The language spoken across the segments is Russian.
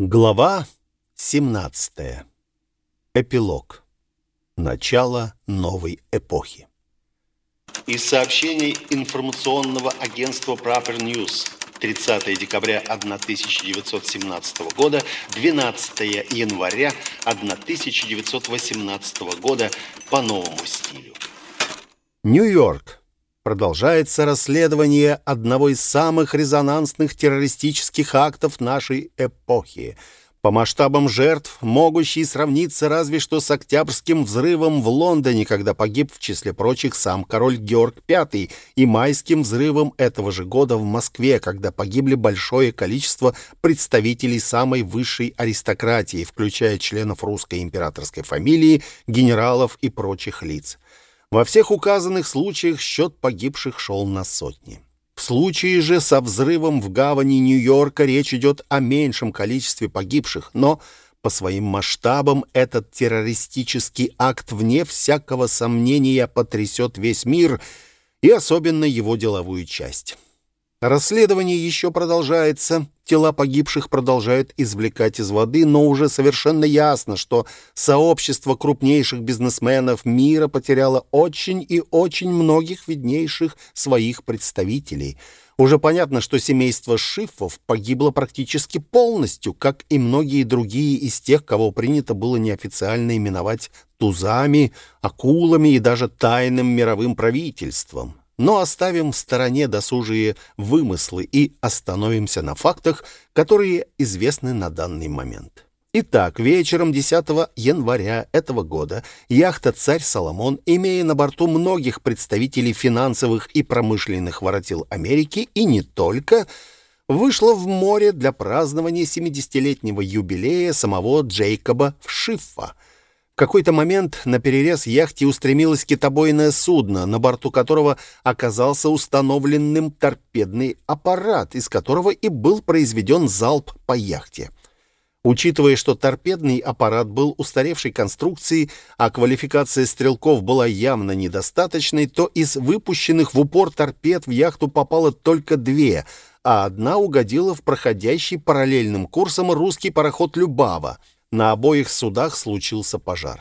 Глава 17. Эпилог. Начало новой эпохи. Из сообщений информационного агентства Proper News 30 декабря 1917 года, 12 января 1918 года по новому стилю. Нью-Йорк. Продолжается расследование одного из самых резонансных террористических актов нашей эпохи. По масштабам жертв, могущий сравниться разве что с Октябрьским взрывом в Лондоне, когда погиб в числе прочих сам король Георг V, и майским взрывом этого же года в Москве, когда погибли большое количество представителей самой высшей аристократии, включая членов русской императорской фамилии, генералов и прочих лиц. Во всех указанных случаях счет погибших шел на сотни. В случае же со взрывом в гавани Нью-Йорка речь идет о меньшем количестве погибших, но по своим масштабам этот террористический акт вне всякого сомнения потрясет весь мир и особенно его деловую часть. Расследование еще продолжается. Тела погибших продолжают извлекать из воды, но уже совершенно ясно, что сообщество крупнейших бизнесменов мира потеряло очень и очень многих виднейших своих представителей. Уже понятно, что семейство Шифов погибло практически полностью, как и многие другие из тех, кого принято было неофициально именовать тузами, акулами и даже тайным мировым правительством. Но оставим в стороне досужие вымыслы и остановимся на фактах, которые известны на данный момент. Итак, вечером 10 января этого года яхта «Царь Соломон», имея на борту многих представителей финансовых и промышленных воротил Америки и не только, вышла в море для празднования 70-летнего юбилея самого Джейкоба Шиффа – какой-то момент на перерез яхте устремилось китобойное судно, на борту которого оказался установленным торпедный аппарат, из которого и был произведен залп по яхте. Учитывая, что торпедный аппарат был устаревшей конструкции, а квалификация стрелков была явно недостаточной, то из выпущенных в упор торпед в яхту попало только две, а одна угодила в проходящий параллельным курсом русский пароход «Любава», на обоих судах случился пожар.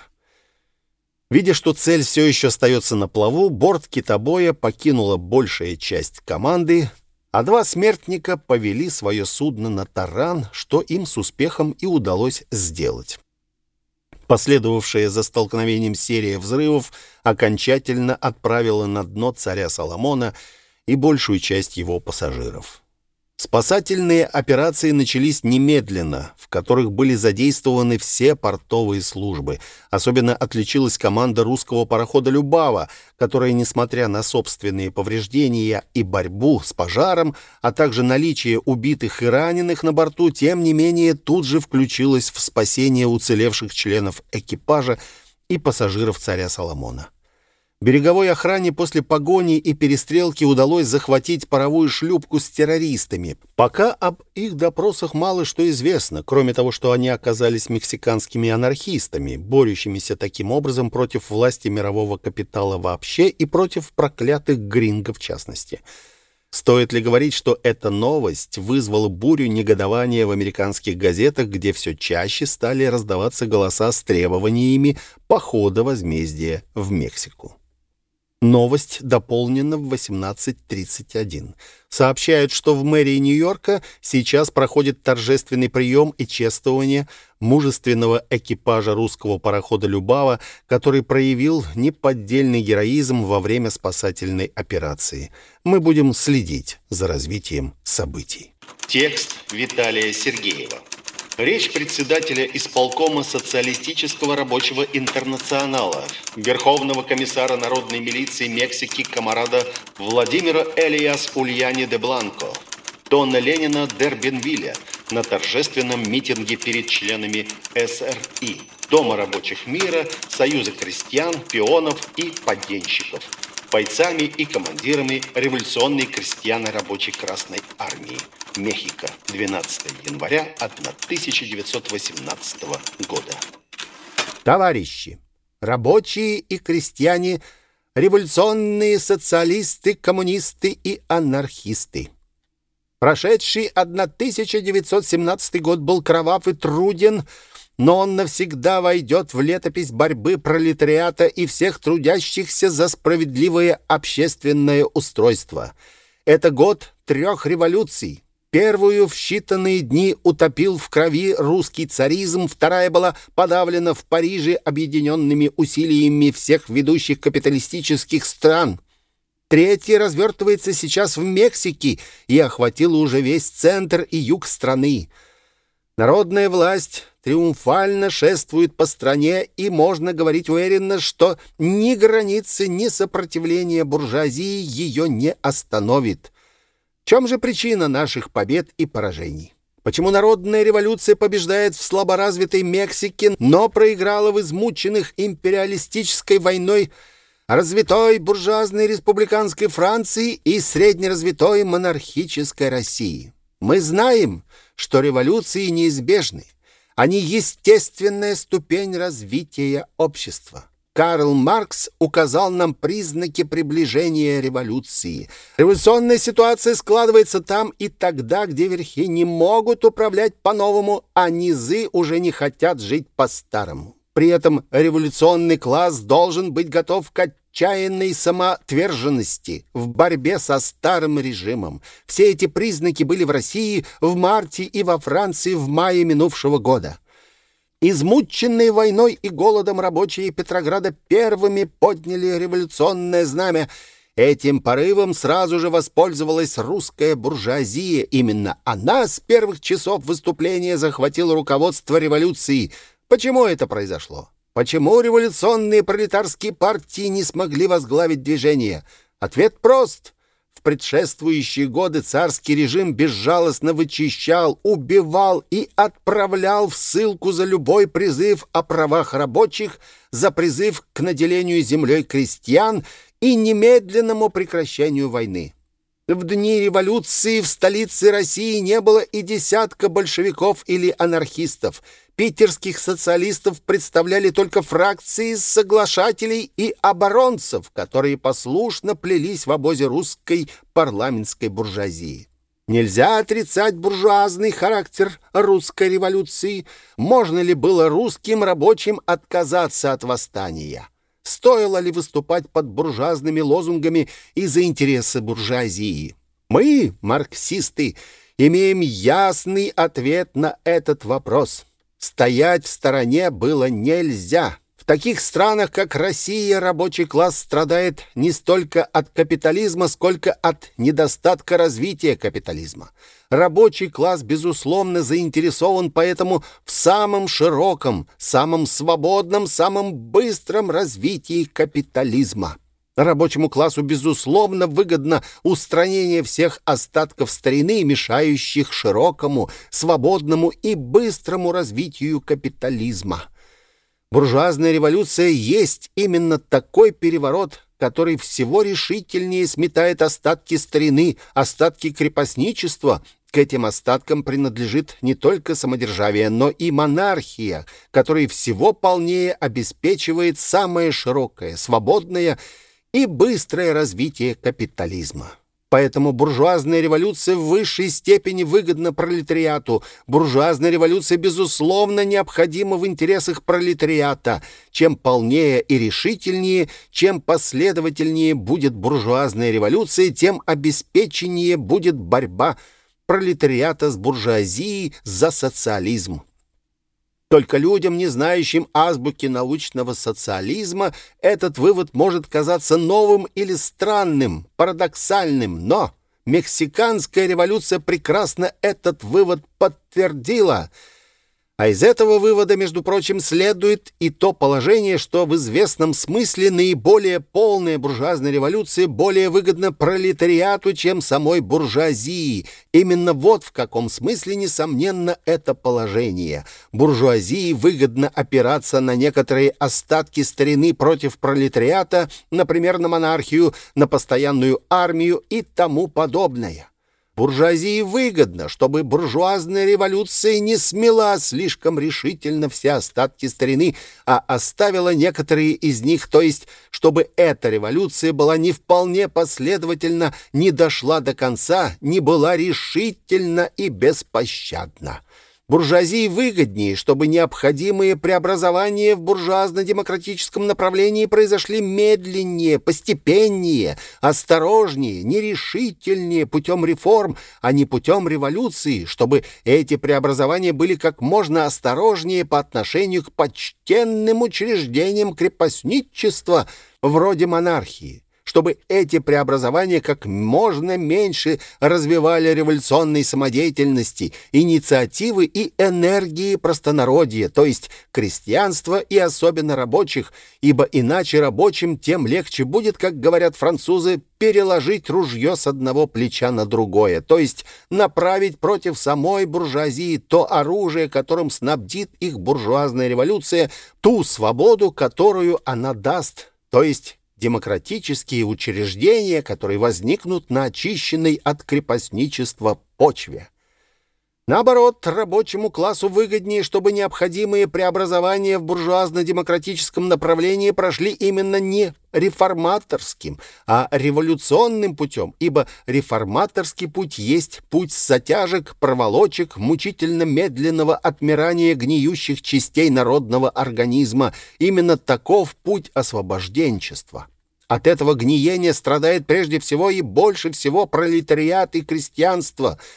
Видя, что цель все еще остается на плаву, борт китобоя покинула большая часть команды, а два смертника повели свое судно на таран, что им с успехом и удалось сделать. Последовавшая за столкновением серия взрывов окончательно отправила на дно царя Соломона и большую часть его пассажиров. Спасательные операции начались немедленно, в которых были задействованы все портовые службы. Особенно отличилась команда русского парохода «Любава», которая, несмотря на собственные повреждения и борьбу с пожаром, а также наличие убитых и раненых на борту, тем не менее тут же включилась в спасение уцелевших членов экипажа и пассажиров царя Соломона. Береговой охране после погони и перестрелки удалось захватить паровую шлюпку с террористами. Пока об их допросах мало что известно, кроме того, что они оказались мексиканскими анархистами, борющимися таким образом против власти мирового капитала вообще и против проклятых гринго в частности. Стоит ли говорить, что эта новость вызвала бурю негодования в американских газетах, где все чаще стали раздаваться голоса с требованиями похода возмездия в Мексику? Новость дополнена в 18.31. Сообщают, что в мэрии Нью-Йорка сейчас проходит торжественный прием и чествование мужественного экипажа русского парохода «Любава», который проявил неподдельный героизм во время спасательной операции. Мы будем следить за развитием событий. Текст Виталия Сергеева. Речь председателя исполкома Социалистического рабочего интернационала, Верховного комиссара народной милиции Мексики комарада Владимира Элиас Ульяни де Бланко, Дона Ленина Дербенвиля на торжественном митинге перед членами СРИ, Дома рабочих мира, Союза крестьян, пионов и подденщиков – бойцами и командирами революционной крестьяно-рабочей Красной Армии Мехико 12 января 1918 года. Товарищи, рабочие и крестьяне, революционные социалисты, коммунисты и анархисты. Прошедший 1917 год был кровав и труден, но он навсегда войдет в летопись борьбы пролетариата и всех трудящихся за справедливое общественное устройство. Это год трех революций. Первую в считанные дни утопил в крови русский царизм, вторая была подавлена в Париже объединенными усилиями всех ведущих капиталистических стран. Третья развертывается сейчас в Мексике и охватила уже весь центр и юг страны. Народная власть триумфально шествует по стране, и можно говорить уверенно, что ни границы, ни сопротивление буржуазии ее не остановит. В чем же причина наших побед и поражений? Почему народная революция побеждает в слаборазвитой Мексике, но проиграла в измученных империалистической войной развитой буржуазной республиканской Франции и среднеразвитой монархической России? Мы знаем, что революции неизбежны. Они естественная ступень развития общества. Карл Маркс указал нам признаки приближения революции. Революционная ситуация складывается там и тогда, где верхи не могут управлять по-новому, а низы уже не хотят жить по-старому. При этом революционный класс должен быть готов к отчаянной самоотверженности в борьбе со старым режимом. Все эти признаки были в России в марте и во Франции в мае минувшего года. Измученные войной и голодом рабочие Петрограда первыми подняли революционное знамя. Этим порывом сразу же воспользовалась русская буржуазия. Именно она с первых часов выступления захватила руководство революции. Почему это произошло? Почему революционные пролетарские партии не смогли возглавить движение? Ответ прост. В предшествующие годы царский режим безжалостно вычищал, убивал и отправлял в ссылку за любой призыв о правах рабочих, за призыв к наделению землей крестьян и немедленному прекращению войны. В дни революции в столице России не было и десятка большевиков или анархистов – питерских социалистов представляли только фракции соглашателей и оборонцев, которые послушно плелись в обозе русской парламентской буржуазии. Нельзя отрицать буржуазный характер русской революции. Можно ли было русским рабочим отказаться от восстания? Стоило ли выступать под буржуазными лозунгами из-за интереса буржуазии? Мы, марксисты, имеем ясный ответ на этот вопрос. Стоять в стороне было нельзя. В таких странах, как Россия, рабочий класс страдает не столько от капитализма, сколько от недостатка развития капитализма. Рабочий класс, безусловно, заинтересован поэтому в самом широком, самом свободном, самом быстром развитии капитализма. Рабочему классу, безусловно, выгодно устранение всех остатков старины, мешающих широкому, свободному и быстрому развитию капитализма. Буржуазная революция есть именно такой переворот, который всего решительнее сметает остатки старины, остатки крепостничества. К этим остаткам принадлежит не только самодержавие, но и монархия, которая всего полнее обеспечивает самое широкое, свободное и быстрое развитие капитализма. Поэтому буржуазная революция в высшей степени выгодна пролетариату. Буржуазная революция, безусловно, необходима в интересах пролетариата. Чем полнее и решительнее, чем последовательнее будет буржуазная революция, тем обеспеченнее будет борьба пролетариата с буржуазией за социализм. Только людям, не знающим азбуки научного социализма, этот вывод может казаться новым или странным, парадоксальным, но мексиканская революция прекрасно этот вывод подтвердила – а из этого вывода, между прочим, следует и то положение, что в известном смысле наиболее полная буржуазная революция более выгодна пролетариату, чем самой буржуазии. Именно вот в каком смысле, несомненно, это положение. Буржуазии выгодно опираться на некоторые остатки старины против пролетариата, например, на монархию, на постоянную армию и тому подобное. Буржуазии выгодно, чтобы буржуазная революция не смела слишком решительно все остатки старины, а оставила некоторые из них, то есть, чтобы эта революция была не вполне последовательна, не дошла до конца, не была решительна и беспощадна. Буржуазии выгоднее, чтобы необходимые преобразования в буржуазно-демократическом направлении произошли медленнее, постепеннее, осторожнее, нерешительнее путем реформ, а не путем революции, чтобы эти преобразования были как можно осторожнее по отношению к почтенным учреждениям крепостничества вроде монархии чтобы эти преобразования как можно меньше развивали революционной самодеятельности, инициативы и энергии простонародья, то есть крестьянства и особенно рабочих, ибо иначе рабочим тем легче будет, как говорят французы, переложить ружье с одного плеча на другое, то есть направить против самой буржуазии то оружие, которым снабдит их буржуазная революция, ту свободу, которую она даст, то есть демократические учреждения, которые возникнут на очищенной от крепостничества почве. Наоборот, рабочему классу выгоднее, чтобы необходимые преобразования в буржуазно-демократическом направлении прошли именно не реформаторским, а революционным путем, ибо реформаторский путь есть путь затяжек, проволочек, мучительно медленного отмирания гниющих частей народного организма. Именно таков путь освобожденчества. От этого гниения страдает прежде всего и больше всего пролетариат и крестьянство –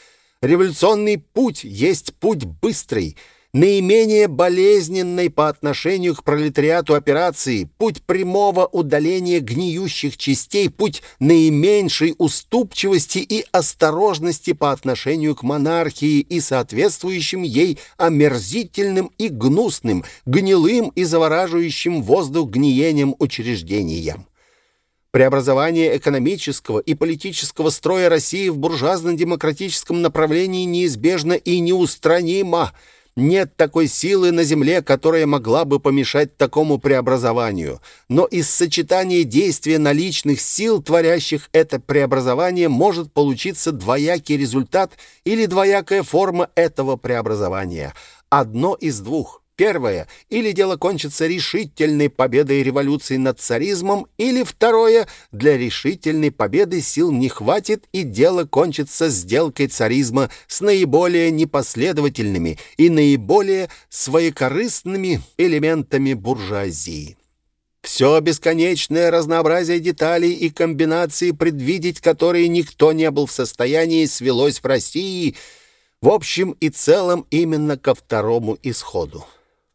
Революционный путь есть путь быстрый, наименее болезненный по отношению к пролетариату операции, путь прямого удаления гниющих частей, путь наименьшей уступчивости и осторожности по отношению к монархии и соответствующим ей омерзительным и гнусным, гнилым и завораживающим воздух гниением учреждениям. Преобразование экономического и политического строя России в буржуазно-демократическом направлении неизбежно и неустранимо. Нет такой силы на земле, которая могла бы помешать такому преобразованию. Но из сочетания действия наличных сил, творящих это преобразование, может получиться двоякий результат или двоякая форма этого преобразования. Одно из двух. Первое, или дело кончится решительной победой революции над царизмом, или второе, для решительной победы сил не хватит, и дело кончится сделкой царизма с наиболее непоследовательными и наиболее своекорыстными элементами буржуазии. Все бесконечное разнообразие деталей и комбинаций, предвидеть которые никто не был в состоянии, свелось в России, в общем и целом именно ко второму исходу.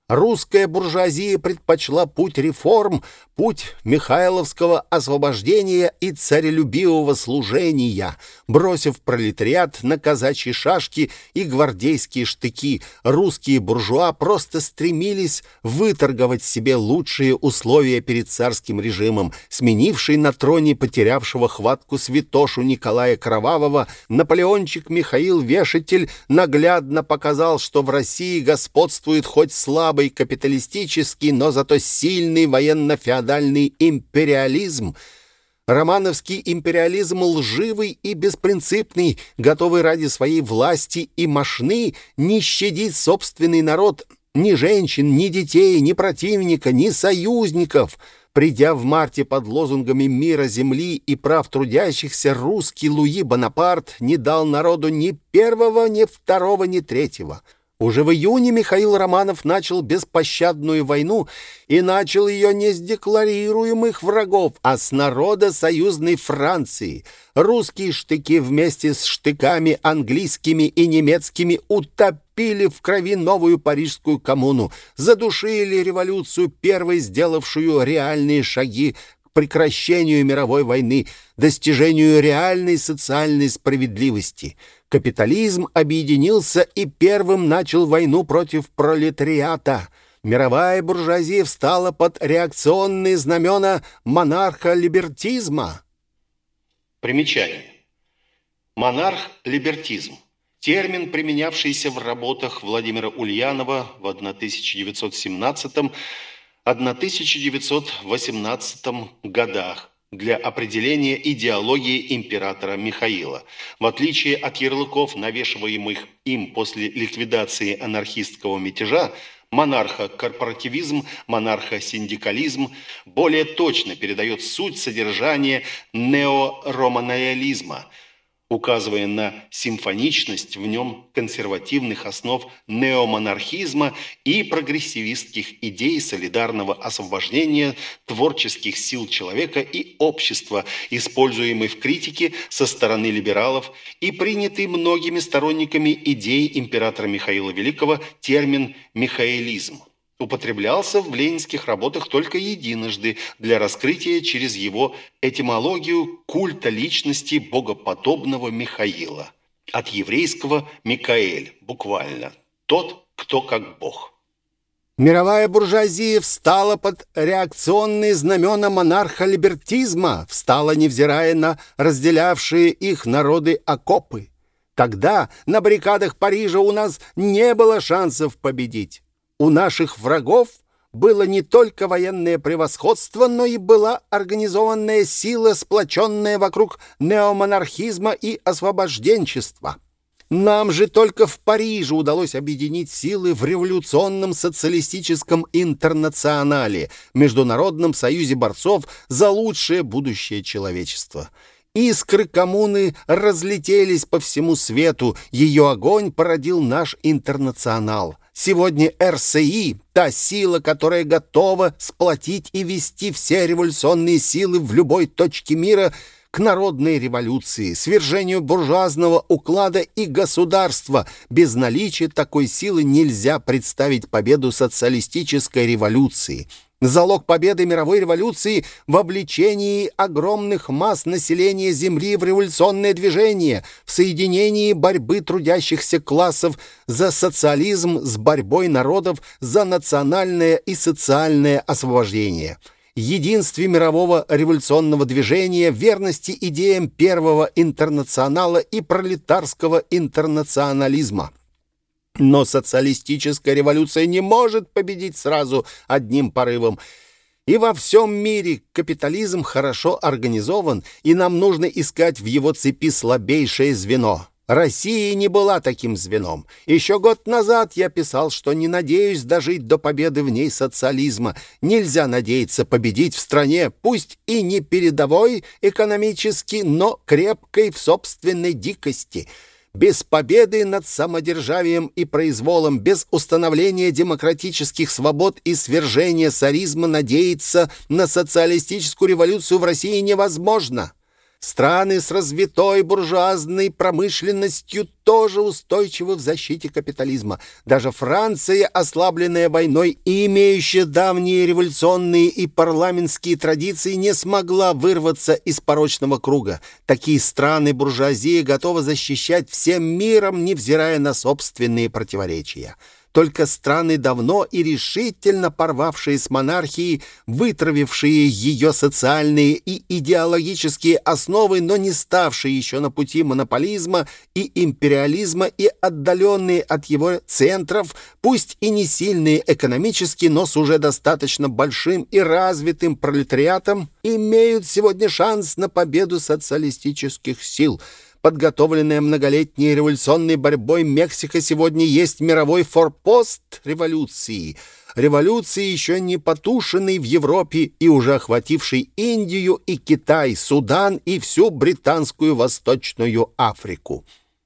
Русская буржуазия предпочла путь реформ, путь Михайловского освобождения и царелюбивого служения, бросив пролетариат на казачьи шашки и гвардейские штыки. Русские буржуа просто стремились выторговать себе лучшие условия перед царским режимом, сменивший на троне потерявшего хватку святошу Николая Кровавого, Наполеончик Михаил Вешатель наглядно показал, что в России господствует хоть слабый слабый капиталистический, но зато сильный военно-феодальный империализм, романовский империализм лживый и беспринципный, готовый ради своей власти и мошны не щадить собственный народ, ни женщин, ни детей, ни противника, ни союзников. Придя в марте под лозунгами мира земли и прав трудящихся, русский Луи Бонапарт не дал народу ни первого, ни второго, ни третьего. Уже в июне Михаил Романов начал беспощадную войну и начал ее не с декларируемых врагов, а с народа союзной Франции. Русские штыки вместе с штыками английскими и немецкими утопили в крови новую парижскую коммуну, задушили революцию, первой сделавшую реальные шаги к прекращению мировой войны, достижению реальной социальной справедливости – Капитализм объединился и первым начал войну против пролетариата. Мировая буржуазия встала под реакционные знамена монарха-либертизма. Примечание. Монарх-либертизм. Термин, применявшийся в работах Владимира Ульянова в 1917-1918 годах для определения идеологии императора Михаила. В отличие от ярлыков, навешиваемых им после ликвидации анархистского мятежа, монархо-корпоративизм, монархо-синдикализм более точно передает суть содержания неороманаялизма – указывая на симфоничность в нем консервативных основ неомонархизма и прогрессивистских идей солидарного освобождения творческих сил человека и общества, используемый в критике со стороны либералов и принятый многими сторонниками идей императора Михаила Великого термин «михаэлизм» употреблялся в ленинских работах только единожды для раскрытия через его этимологию культа личности богоподобного Михаила. От еврейского «Микаэль» буквально «тот, кто как бог». Мировая буржуазия встала под реакционные знамена монарха-либертизма, встала, невзирая на разделявшие их народы окопы. Тогда на баррикадах Парижа у нас не было шансов победить. У наших врагов было не только военное превосходство, но и была организованная сила, сплоченная вокруг неомонархизма и освобожденчества. Нам же только в Париже удалось объединить силы в революционном социалистическом интернационале, Международном союзе борцов за лучшее будущее человечества. Искры коммуны разлетелись по всему свету, ее огонь породил наш интернационал — Сегодня РСИ — та сила, которая готова сплотить и вести все революционные силы в любой точке мира к народной революции, свержению буржуазного уклада и государства. Без наличия такой силы нельзя представить победу социалистической революции — Залог победы мировой революции в обличении огромных масс населения Земли в революционное движение, в соединении борьбы трудящихся классов за социализм с борьбой народов за национальное и социальное освобождение единстве мирового революционного движения, верности идеям первого интернационала и пролетарского интернационализма. Но социалистическая революция не может победить сразу одним порывом. И во всем мире капитализм хорошо организован, и нам нужно искать в его цепи слабейшее звено. Россия не была таким звеном. Еще год назад я писал, что не надеюсь дожить до победы в ней социализма. Нельзя надеяться победить в стране, пусть и не передовой экономически, но крепкой в собственной дикости – без победы над самодержавием и произволом, без установления демократических свобод и свержения царизма надеяться на социалистическую революцию в России невозможно. Страны с развитой буржуазной промышленностью тоже устойчивы в защите капитализма. Даже Франция, ослабленная войной и имеющая давние революционные и парламентские традиции, не смогла вырваться из порочного круга. Такие страны буржуазия готова защищать всем миром, невзирая на собственные противоречия. Только страны, давно и решительно порвавшие с монархией, вытравившие ее социальные и идеологические основы, но не ставшие еще на пути монополизма и империализма и отдаленные от его центров, пусть и не сильные экономически, но с уже достаточно большим и развитым пролетариатом, имеют сегодня шанс на победу социалистических сил – подготовленная многолетней революционной борьбой, Мексика сегодня есть мировой форпост революции. Революции, еще не потушенной в Европе и уже охватившей Индию и Китай, Судан и всю британскую Восточную Африку.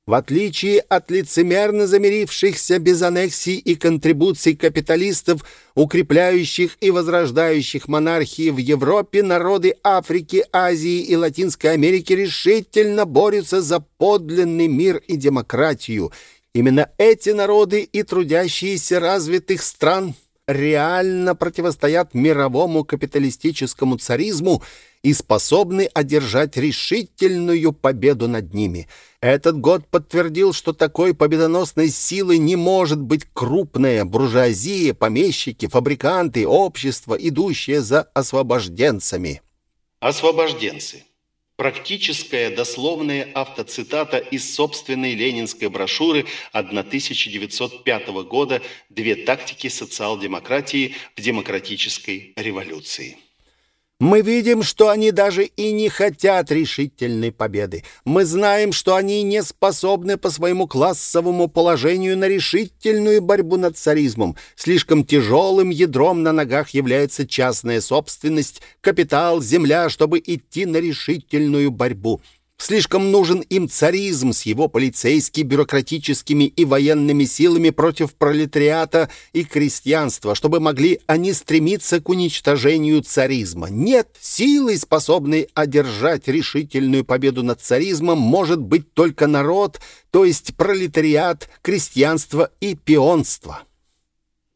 В отличие от лицемерно замирившихся без аннексий и контрибуций капиталистов, укрепляющих и возрождающих монархии в Европе, народы Африки, Азии и Латинской Америки решительно борются за подлинный мир и демократию. Именно эти народы и трудящиеся развитых стран реально противостоят мировому капиталистическому царизму и способны одержать решительную победу над ними – этот год подтвердил, что такой победоносной силы не может быть крупная буржуазия, помещики, фабриканты, общество, идущее за освобожденцами. Освобожденцы. Практическая дословная автоцитата из собственной ленинской брошюры 1905 года «Две тактики социал-демократии в демократической революции». Мы видим, что они даже и не хотят решительной победы. Мы знаем, что они не способны по своему классовому положению на решительную борьбу над царизмом. Слишком тяжелым ядром на ногах является частная собственность, капитал, земля, чтобы идти на решительную борьбу. Слишком нужен им царизм с его полицейскими, бюрократическими и военными силами против пролетариата и крестьянства, чтобы могли они стремиться к уничтожению царизма. Нет, силой, способной одержать решительную победу над царизмом, может быть только народ, то есть пролетариат, крестьянство и пионство.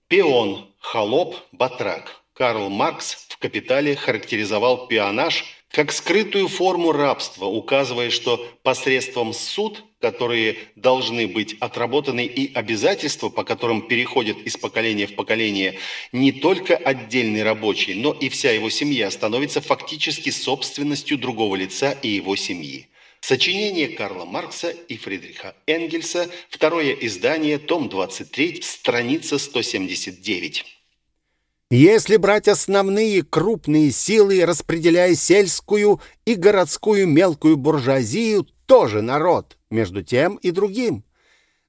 Пион, холоп, батрак. Карл Маркс в «Капитале» характеризовал пионаж – как скрытую форму рабства, указывая, что посредством суд, которые должны быть отработаны, и обязательства, по которым переходят из поколения в поколение, не только отдельный рабочий, но и вся его семья становится фактически собственностью другого лица и его семьи. Сочинение Карла Маркса и Фридриха Энгельса, второе издание, том 23, страница 179. Если брать основные крупные силы, распределяя сельскую и городскую мелкую буржуазию, тоже народ, между тем и другим.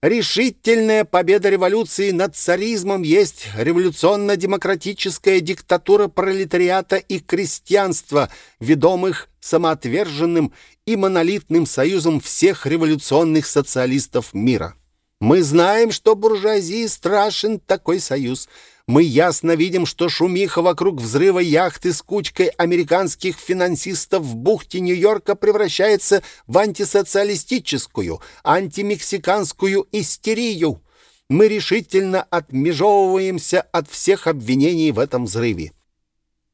Решительная победа революции над царизмом есть революционно-демократическая диктатура пролетариата и крестьянства, ведомых самоотверженным и монолитным союзом всех революционных социалистов мира. Мы знаем, что буржуазии страшен такой союз – мы ясно видим, что шумиха вокруг взрыва яхты с кучкой американских финансистов в бухте Нью-Йорка превращается в антисоциалистическую, антимексиканскую истерию. Мы решительно отмежевываемся от всех обвинений в этом взрыве.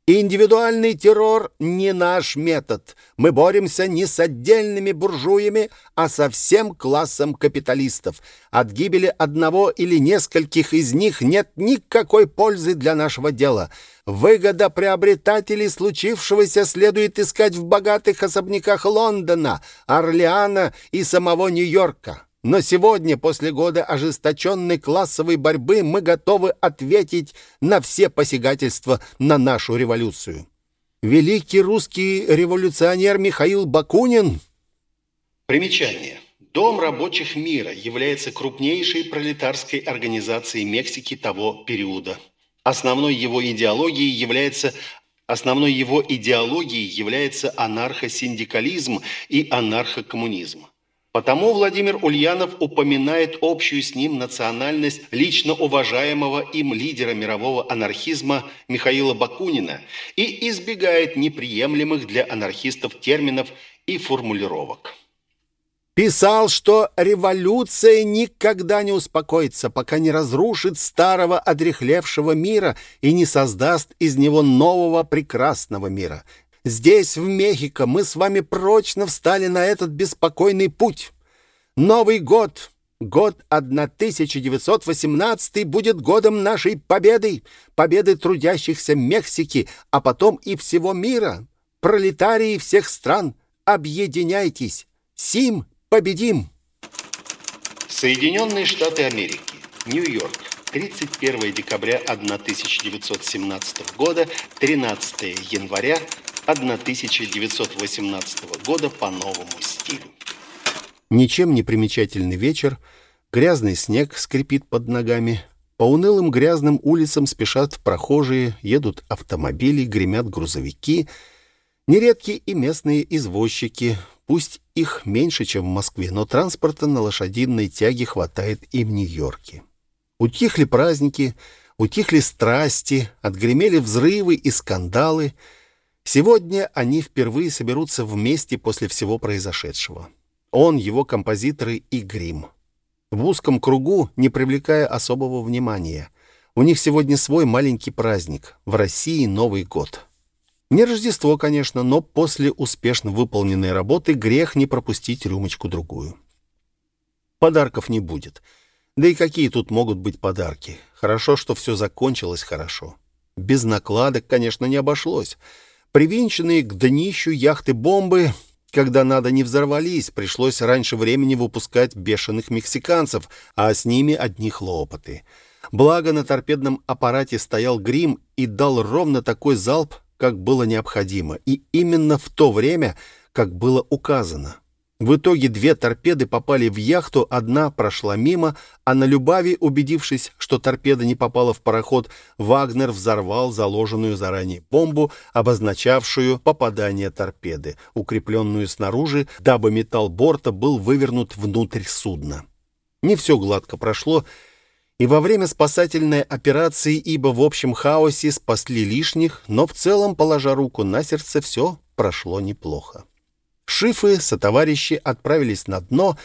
Индивидуальный террор не наш метод. Мы боремся не с отдельными буржуями, а со всем классом капиталистов. От гибели одного или нескольких из них нет никакой пользы для нашего дела. Выгода приобретателей случившегося следует искать в богатых особняках Лондона, Орлеана и самого Нью-Йорка. Но сегодня, после года ожесточенной классовой борьбы, мы готовы ответить на все посягательства на нашу революцию. Великий русский революционер Михаил Бакунин... Примечание. Дом рабочих мира является крупнейшей пролетарской организацией Мексики того периода. Основной его идеологией является Основной его идеологией является анархосиндикализм и анархокоммунизм. Потому Владимир Ульянов упоминает общую с ним национальность лично уважаемого им лидера мирового анархизма Михаила Бакунина и избегает неприемлемых для анархистов терминов и формулировок. Писал, что революция никогда не успокоится, пока не разрушит старого одрехлевшего мира и не создаст из него нового прекрасного мира – Здесь, в Мехико, мы с вами прочно встали на этот беспокойный путь. Новый год, год 1918 будет годом нашей победы, победы трудящихся Мексики, а потом и всего мира. Пролетарии всех стран, объединяйтесь. Сим победим! Соединенные Штаты Америки, Нью-Йорк, 31 декабря 1917 года, 13 января 1918 года по новому стилю. Ничем не примечательный вечер, грязный снег скрипит под ногами, по унылым грязным улицам спешат прохожие, едут автомобили, гремят грузовики, нередки и местные извозчики, пусть их меньше, чем в Москве, но транспорта на лошадиной тяге хватает и в Нью-Йорке. Утихли праздники, утихли страсти, отгремели взрывы и скандалы — Сегодня они впервые соберутся вместе после всего произошедшего. Он, его композиторы и грим. В узком кругу, не привлекая особого внимания. У них сегодня свой маленький праздник. В России Новый год. Не Рождество, конечно, но после успешно выполненной работы грех не пропустить рюмочку-другую. Подарков не будет. Да и какие тут могут быть подарки? Хорошо, что все закончилось хорошо. Без накладок, конечно, не обошлось. Привинченные к днищу яхты бомбы, когда надо, не взорвались, пришлось раньше времени выпускать бешеных мексиканцев, а с ними одни хлопоты. Благо на торпедном аппарате стоял грим и дал ровно такой залп, как было необходимо, и именно в то время, как было указано. В итоге две торпеды попали в яхту, одна прошла мимо, а на Любави, убедившись, что торпеда не попала в пароход, Вагнер взорвал заложенную заранее бомбу, обозначавшую попадание торпеды, укрепленную снаружи, дабы металл борта был вывернут внутрь судна. Не все гладко прошло, и во время спасательной операции, ибо в общем хаосе спасли лишних, но в целом, положа руку на сердце, все прошло неплохо. Шифы сотоварищи отправились на дно.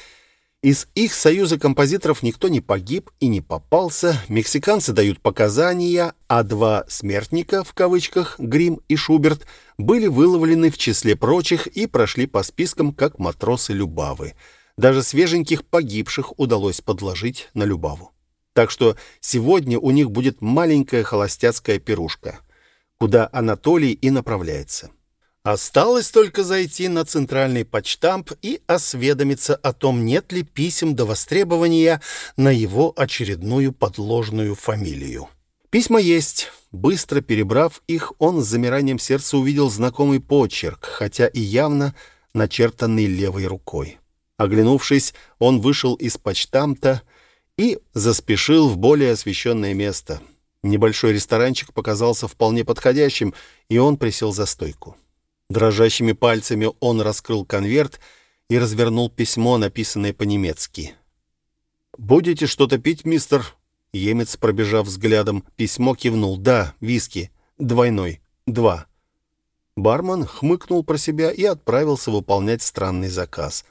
Из их союза композиторов никто не погиб и не попался. Мексиканцы дают показания, а два «смертника» в кавычках, Грим и Шуберт, были выловлены в числе прочих и прошли по спискам как матросы Любавы. Даже свеженьких погибших удалось подложить на Любаву. Так что сегодня у них будет маленькая холостяцкая пирушка, куда Анатолий и направляется. Осталось только зайти на центральный почтамп и осведомиться о том, нет ли писем до востребования на его очередную подложную фамилию. Письма есть. Быстро перебрав их, он с замиранием сердца увидел знакомый почерк, хотя и явно начертанный левой рукой. Оглянувшись, он вышел из почтамта и заспешил в более освещенное место. Небольшой ресторанчик показался вполне подходящим, и он присел за стойку. Дрожащими пальцами он раскрыл конверт и развернул письмо, написанное по-немецки. «Будете что-то пить, мистер?» Емец, пробежав взглядом, письмо кивнул. «Да, виски. Двойной. Два». Бармен хмыкнул про себя и отправился выполнять странный заказ.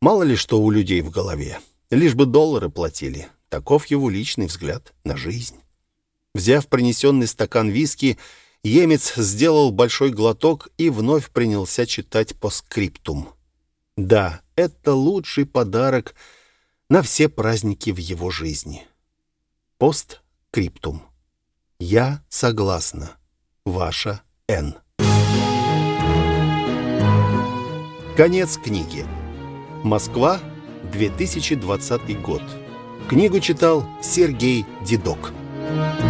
Мало ли что у людей в голове. Лишь бы доллары платили. Таков его личный взгляд на жизнь. Взяв принесенный стакан виски, Емец сделал большой глоток и вновь принялся читать по скриптум. Да, это лучший подарок на все праздники в его жизни. Посткриптум. Я согласна. Ваша Н. Конец книги. Москва, 2020 год. Книгу читал Сергей Дедок. Thank you.